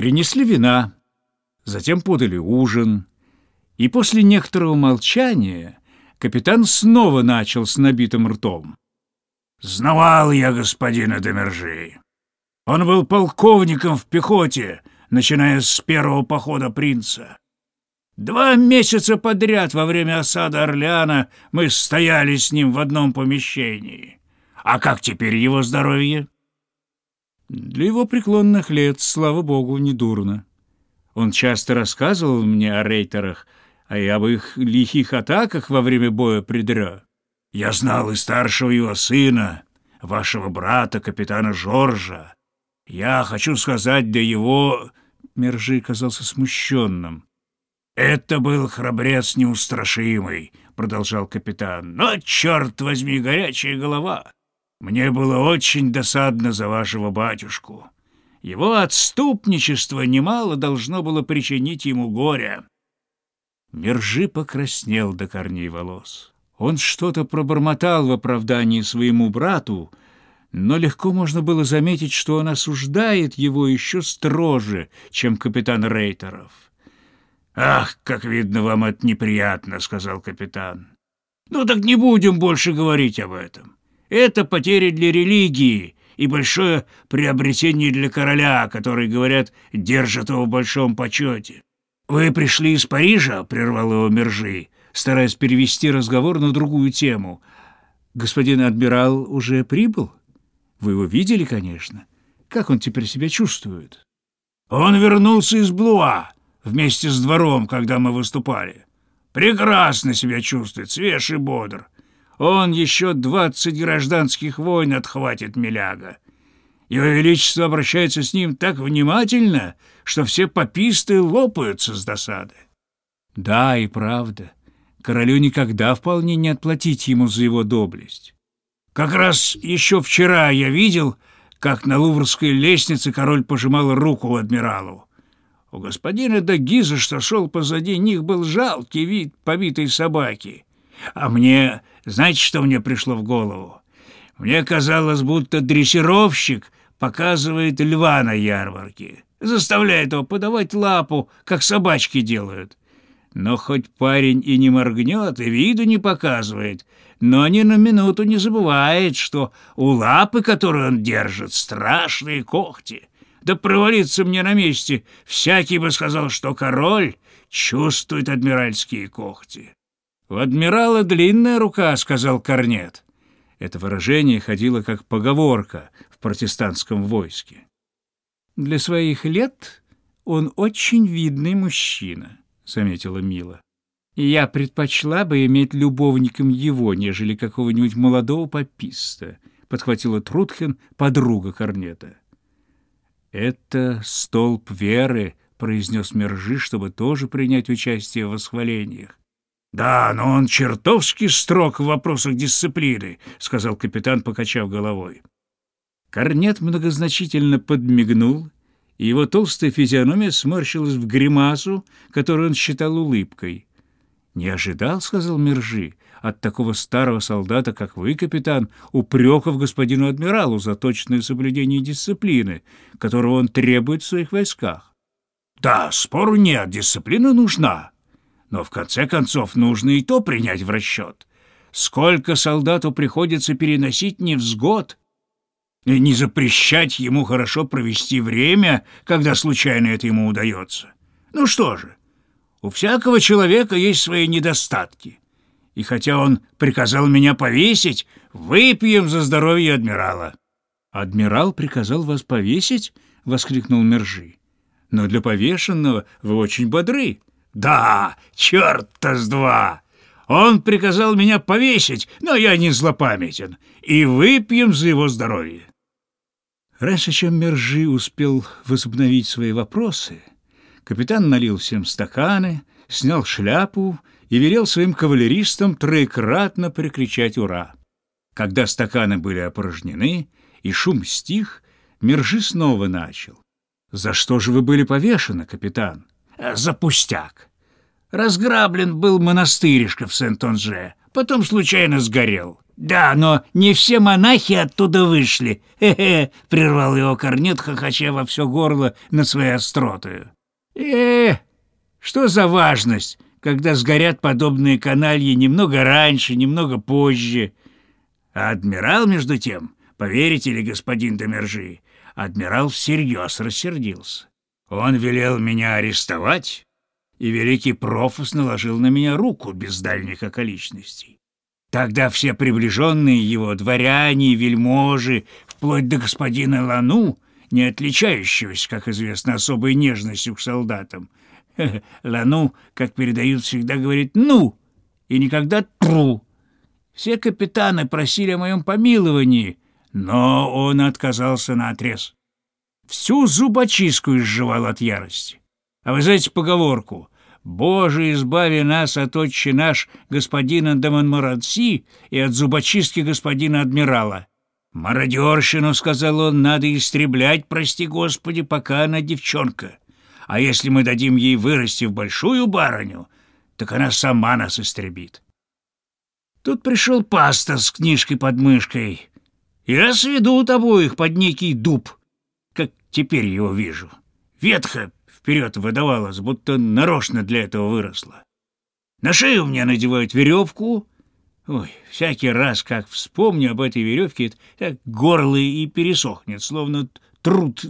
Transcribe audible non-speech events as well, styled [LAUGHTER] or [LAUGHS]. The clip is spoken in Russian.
Принесли вина, затем подали ужин, и после некоторого молчания капитан снова начал с набитым ртом. «Знавал я господина Демержи. Он был полковником в пехоте, начиная с первого похода принца. Два месяца подряд во время осады Орлеана мы стояли с ним в одном помещении. А как теперь его здоровье? Для его преклонных лет, слава богу, не дурно. Он часто рассказывал мне о рейтерах, а и об их лихих атаках во время боя при Дрё. Я знал и старшего его сына, вашего брата, капитана Жоржа. Я хочу сказать, для его...» Мержи казался смущенным. «Это был храбрец неустрашимый», — продолжал капитан. «Но, черт возьми, горячая голова! Мне было очень досадно за вашего батюшку. Его отступничество немало должно было причинить ему горя». Мержи покраснел до корней волос. Он что-то пробормотал в оправдании своему брату, но легко можно было заметить, что он осуждает его еще строже, чем капитан Рейтеров. «Ах, как видно, вам это неприятно», — сказал капитан. «Ну так не будем больше говорить об этом. Это потеря для религии и большое приобретение для короля, который, говорят, держит его в большом почете. Вы пришли из Парижа?» — прервал его Мержи, стараясь перевести разговор на другую тему. «Господин адмирал уже прибыл? Вы его видели, конечно. Как он теперь себя чувствует?» «Он вернулся из Блуа», вместе с двором, когда мы выступали. Прекрасно себя чувствует, свеж и бодр. Он еще двадцать гражданских войн отхватит Миляга. Его Величество обращается с ним так внимательно, что все пописты лопаются с досады. Да, и правда. Королю никогда вполне не отплатить ему за его доблесть. Как раз еще вчера я видел, как на Луврской лестнице король пожимал руку адмиралу. У господина Дагиза, что шел позади них, был жалкий вид побитой собаки. А мне, знаете, что мне пришло в голову? Мне казалось, будто дрессировщик показывает льва на ярмарке, заставляет его подавать лапу, как собачки делают. Но хоть парень и не моргнет, и виду не показывает, но ни на минуту не забывает, что у лапы, которую он держит, страшные когти да провалиться мне на месте, всякий бы сказал, что король чувствует адмиральские когти. «У адмирала длинная рука», — сказал Корнет. Это выражение ходило как поговорка в протестантском войске. «Для своих лет он очень видный мужчина», — заметила Мила. «И я предпочла бы иметь любовником его, нежели какого-нибудь молодого пописта», — подхватила Трутхен, подруга Корнета. «Это столб веры», — произнес Мержи, чтобы тоже принять участие в восхвалениях. «Да, но он чертовски строг в вопросах дисциплины», — сказал капитан, покачав головой. Корнет многозначительно подмигнул, и его толстая физиономия сморщилась в гримасу, которую он считал улыбкой. «Не ожидал», — сказал Мержи, — «от такого старого солдата, как вы, капитан, упреков господину адмиралу за точное соблюдение дисциплины, которого он требует в своих войсках». «Да, спору нет, дисциплина нужна. Но в конце концов нужно и то принять в расчет. Сколько солдату приходится переносить невзгод, и не запрещать ему хорошо провести время, когда случайно это ему удается. Ну что же, у всякого человека есть свои недостатки. И хотя он приказал меня повесить, выпьем за здоровье адмирала». «Адмирал приказал вас повесить?» — воскликнул Мержи. «Но для повешенного вы очень бодры». «Да, черт-то с два! Он приказал меня повесить, но я не злопамятен, и выпьем за его здоровье». Раньше, чем Мержи успел возобновить свои вопросы, Капитан налил всем стаканы, снял шляпу и велел своим кавалеристам троекратно прикричать «Ура!». Когда стаканы были опорожнены и шум стих, Мержи снова начал. «За что же вы были повешены, капитан?» «За пустяк. Разграблен был монастыришко в Сент-Онже, потом случайно сгорел. «Да, но не все монахи оттуда вышли!» «Хе-хе!» — прервал его корнет, хохоча во все горло на своей остротою. «Э, что за важность, когда сгорят подобные канальи немного раньше, немного позже?» А адмирал, между тем, поверите ли, господин Домержи, адмирал всерьез рассердился. Он велел меня арестовать, и великий профус наложил на меня руку без дальних околичностей. Тогда все приближенные его, дворяне вельможи, вплоть до господина Лану, не отличающегося, как известно, особой нежностью к солдатам, [LAUGHS] Лану, как передают, всегда говорит «ну» и никогда «тру». Все капитаны просили о моем помиловании, но он отказался на отрез. Всю зубочистку изживал от ярости. А вы знаете поговорку «Боже, избави нас от отче наш господина Дамонморанси и от зубочистки господина адмирала». «Мародерщину, — сказал он, — надо истреблять, прости Господи, пока она девчонка. А если мы дадим ей вырасти в большую барыню, так она сама нас истребит». Тут пришел пастор с книжкой под мышкой. Я сведут обоих под некий дуб, теперь его вижу. Ветха вперед выдавалась, будто нарочно для этого выросла. На шею мне надевают веревку. Ой, всякий раз, как вспомню об этой веревке, так горло и пересохнет, словно труд